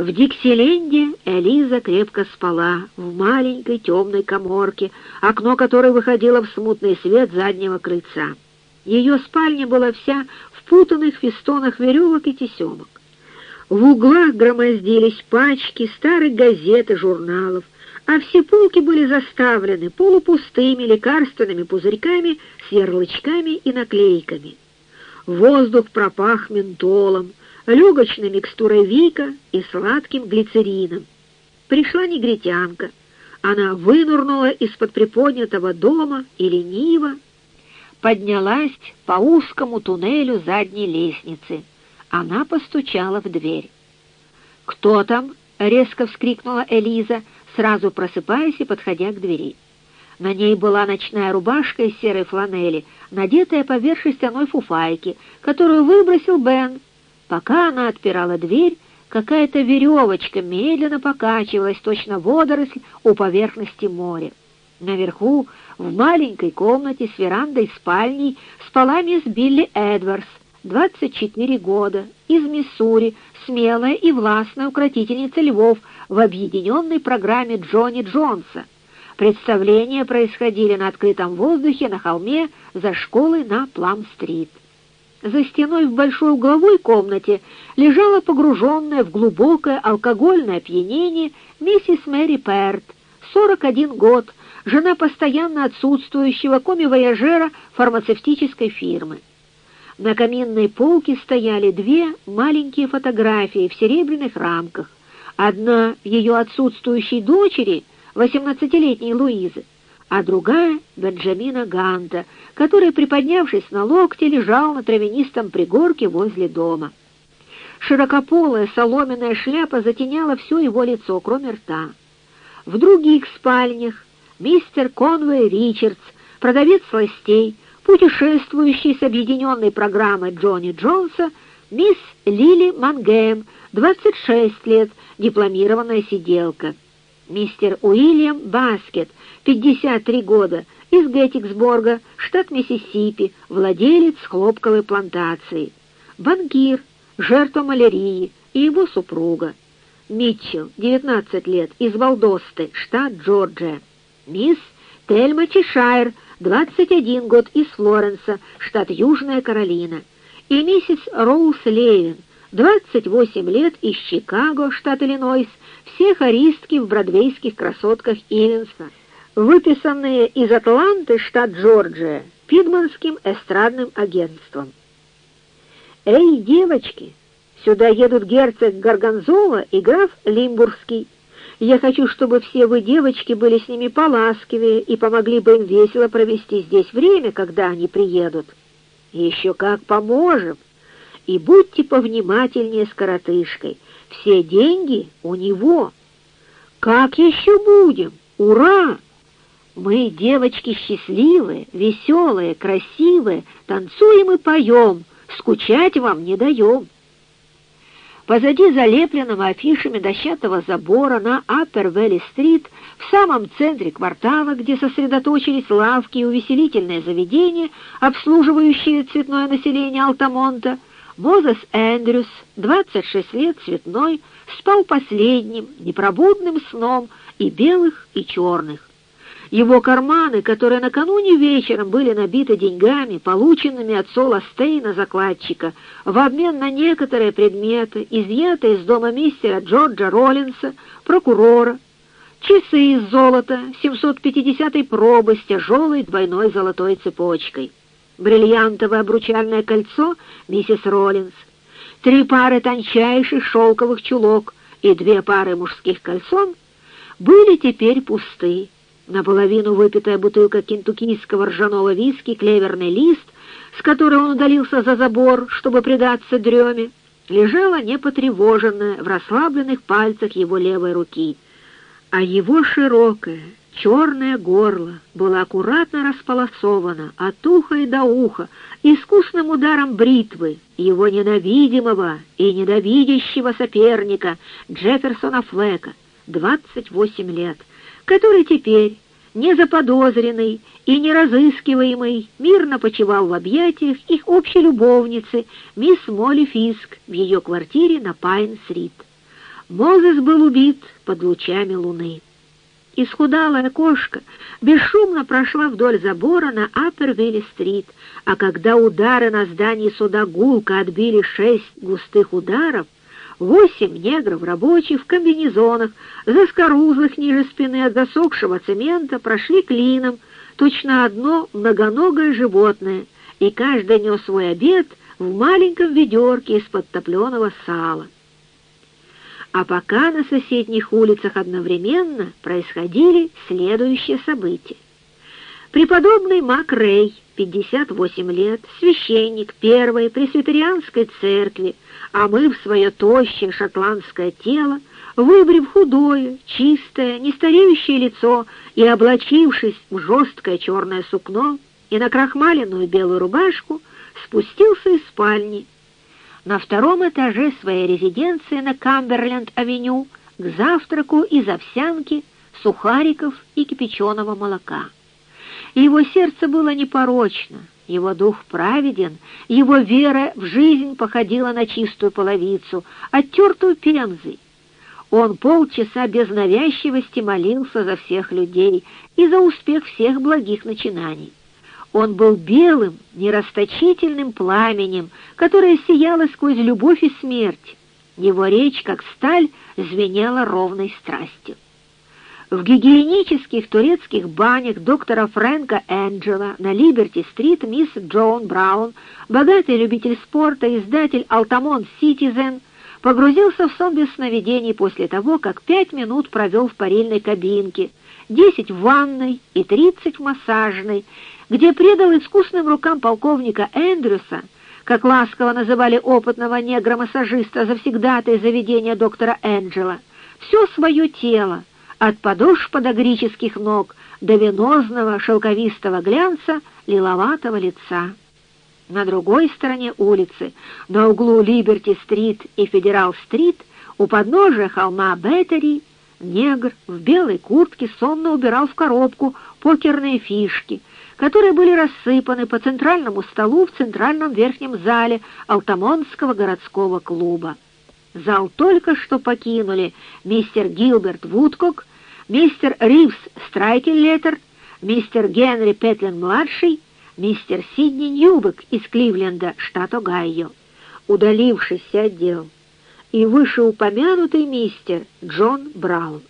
В Диксиленде Элиза крепко спала в маленькой темной коморке, окно которой выходило в смутный свет заднего крыльца. Ее спальня была вся в путанных фестонах веревок и тесемок. В углах громоздились пачки старых газет и журналов, а все полки были заставлены полупустыми лекарственными пузырьками с ярлычками и наклейками. Воздух пропах ментолом, легочной микстурой Вика и сладким глицерином. Пришла негритянка. Она вынурнула из-под приподнятого дома и лениво поднялась по узкому туннелю задней лестницы. Она постучала в дверь. «Кто там?» — резко вскрикнула Элиза, сразу просыпаясь и подходя к двери. На ней была ночная рубашка из серой фланели, надетая поверх шерстяной фуфайки, которую выбросил Бен, Пока она отпирала дверь, какая-то веревочка медленно покачивалась, точно водоросль у поверхности моря. Наверху, в маленькой комнате с верандой спальней, спала мисс Билли Эдвардс, 24 года, из Миссури, смелая и властная укротительница львов в объединенной программе Джонни Джонса. Представления происходили на открытом воздухе на холме за школой на Плам-стрит. За стеной в большой угловой комнате лежала погруженная в глубокое алкогольное опьянение миссис Мэри Перт, 41 год, жена постоянно отсутствующего коми-вояжера фармацевтической фирмы. На каминной полке стояли две маленькие фотографии в серебряных рамках. Одна ее отсутствующей дочери, 18-летней Луизы, а другая — Бенджамина Ганта, который, приподнявшись на локте, лежал на травянистом пригорке возле дома. Широкополая соломенная шляпа затеняла все его лицо, кроме рта. В других спальнях мистер Конвей Ричардс, продавец сластей, путешествующий с объединенной программой Джонни Джонса, мисс Лили Мангейм, 26 лет, дипломированная сиделка. Мистер Уильям Баскет, 53 года, из Геттиксборга, штат Миссисипи, владелец хлопковой плантации. Банкир, жертва малярии и его супруга. Митчелл, 19 лет, из Валдосты, штат Джорджия. Мисс Тельма Чешайр, 21 год, из Флоренса, штат Южная Каролина. И миссис Роуз Левин, 28 лет, из Чикаго, штат Иллинойс, все хористки в бродвейских красотках Ивенса, выписанные из Атланты, штат Джорджия, Пидманским эстрадным агентством. «Эй, девочки, сюда едут герцог Гарганзола и граф Лимбургский. Я хочу, чтобы все вы, девочки, были с ними поласкивее и помогли бы им весело провести здесь время, когда они приедут. Еще как поможем!» И будьте повнимательнее с коротышкой. Все деньги у него. Как еще будем? Ура! Мы, девочки, счастливые, веселые, красивые, танцуем и поем, скучать вам не даем. Позади залепленного афишами дощатого забора на Аппер-Вэлли-стрит, в самом центре квартала, где сосредоточились лавки и увеселительные заведения, обслуживающие цветное население Алтамонта, Мозес Эндрюс, 26 лет, цветной, спал последним, непробудным сном и белых, и черных. Его карманы, которые накануне вечером были набиты деньгами, полученными от Сола Стейна, закладчика, в обмен на некоторые предметы, изъятые из дома мистера Джорджа Роллинса, прокурора, часы из золота 750-й пробы с тяжелой двойной золотой цепочкой бриллиантовое обручальное кольцо миссис Роллинс, три пары тончайших шелковых чулок и две пары мужских кольцон были теперь пусты. Наполовину выпитая бутылка кентуккийского ржаного виски «Клеверный лист», с которой он удалился за забор, чтобы предаться дреме, лежала непотревоженная в расслабленных пальцах его левой руки, а его широкая, Черное горло было аккуратно располосовано от уха и до уха искусным ударом бритвы его ненавидимого и ненавидящего соперника Джефферсона Флека, 28 лет, который теперь, незаподозренный и неразыскиваемый, мирно почивал в объятиях их общей любовницы, мисс Молли Фиск, в ее квартире на Пайн-стрит. Мозес был убит под лучами луны. Исхудалая кошка бесшумно прошла вдоль забора на Аппервилли-стрит, а когда удары на здании суда гулко отбили шесть густых ударов, восемь негров рабочих в комбинезонах, заскорузлых ниже спины от засохшего цемента, прошли клином, точно одно многоногое животное, и каждый нес свой обед в маленьком ведерке из-под топленого сала. А пока на соседних улицах одновременно происходили следующие события. Преподобный Мак Рей, 58 лет, священник первой пресвитерианской церкви, омыв свое тощее шотландское тело, выбрив худое, чистое, нестареющее лицо и облачившись в жесткое черное сукно и на крахмаленную белую рубашку, спустился из спальни на втором этаже своей резиденции на Камберленд-авеню к завтраку из овсянки, сухариков и кипяченого молока. Его сердце было непорочно, его дух праведен, его вера в жизнь походила на чистую половицу, оттертую пемзой. Он полчаса без навязчивости молился за всех людей и за успех всех благих начинаний. Он был белым, нерасточительным пламенем, которое сияло сквозь любовь и смерть. Его речь, как сталь, звенела ровной страстью. В гигиенических турецких банях доктора Фрэнка Энджела на Либерти-стрит мисс Джон Браун, богатый любитель спорта, издатель «Алтамон Ситизен», погрузился в сон без сновидений после того, как пять минут провел в парильной кабинке, десять в ванной и тридцать в массажной, где предал искусным рукам полковника Эндрюса, как ласково называли опытного негра-массажиста завсегдатой заведения доктора Энджела, все свое тело, от подошв подогрических ног до венозного шелковистого глянца лиловатого лица. На другой стороне улицы, на углу Либерти-стрит и Федерал-стрит, у подножия холма Беттери, негр в белой куртке сонно убирал в коробку покерные фишки, которые были рассыпаны по центральному столу в центральном верхнем зале Алтамонского городского клуба. Зал только что покинули мистер Гилберт Вудкок, мистер Ривс Страйкеллетер, мистер Генри Петлин-младший, мистер Сидни Ньюбек из Кливленда, штат Огайо, удалившийся отдел, и вышеупомянутый мистер Джон Браун.